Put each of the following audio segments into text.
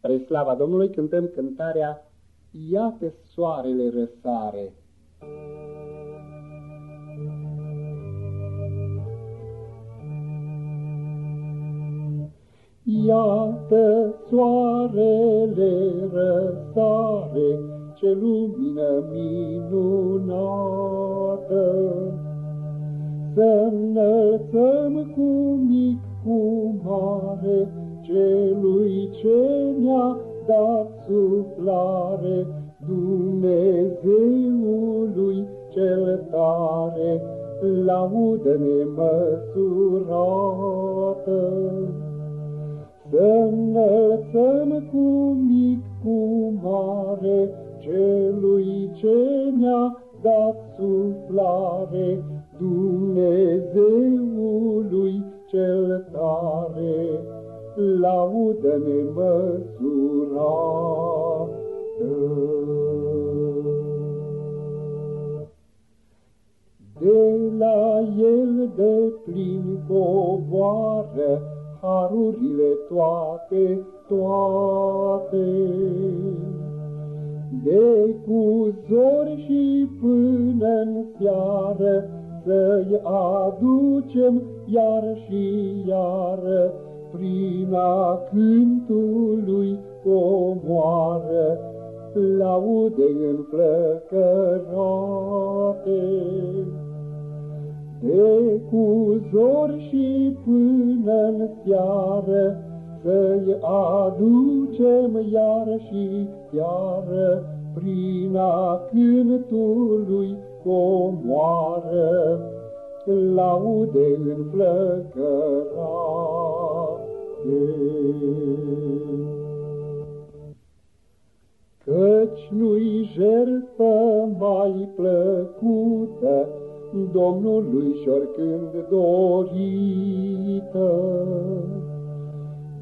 Spre slava Domnului cântăm cântarea Iată soarele răsare. Iată soarele răsare, ce lumină minunată. Să înălțăm cu mic, cu mare, celui ce ne-a dat suflare, Dumnezeului cel tare, laudă nemăsurată. Să înălțăm cu mic, cu mare, celui ce ne-a dat suflare, Dumnezeului cel tare, laudă nemăsurată. De la el de plin coboară harurile toate, toate. De cu zori și până în seară să-i aducem iar și iară prima cântului comoară, laude înflăcărate. De cu zori și până în seară, Să-i aducem iar și iară, Prina cântului comoară, Laude înflăcărate. Căci nu-i jertfă mai plăcută, Domnului și oricând dorită.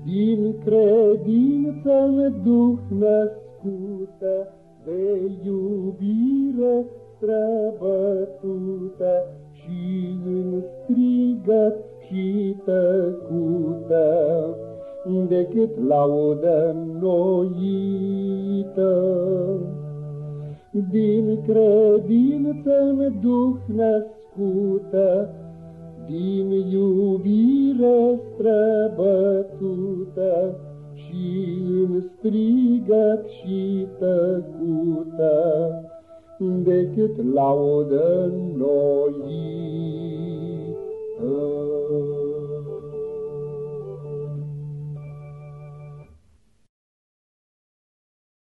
Din credință în Duh născută, de iubire străbătută și în strigăt și tăcută, decât laudă noită. Din credință în Duh născută, din iubire străbătută și în strigăt și tăcută, decât laudă noită. Uh...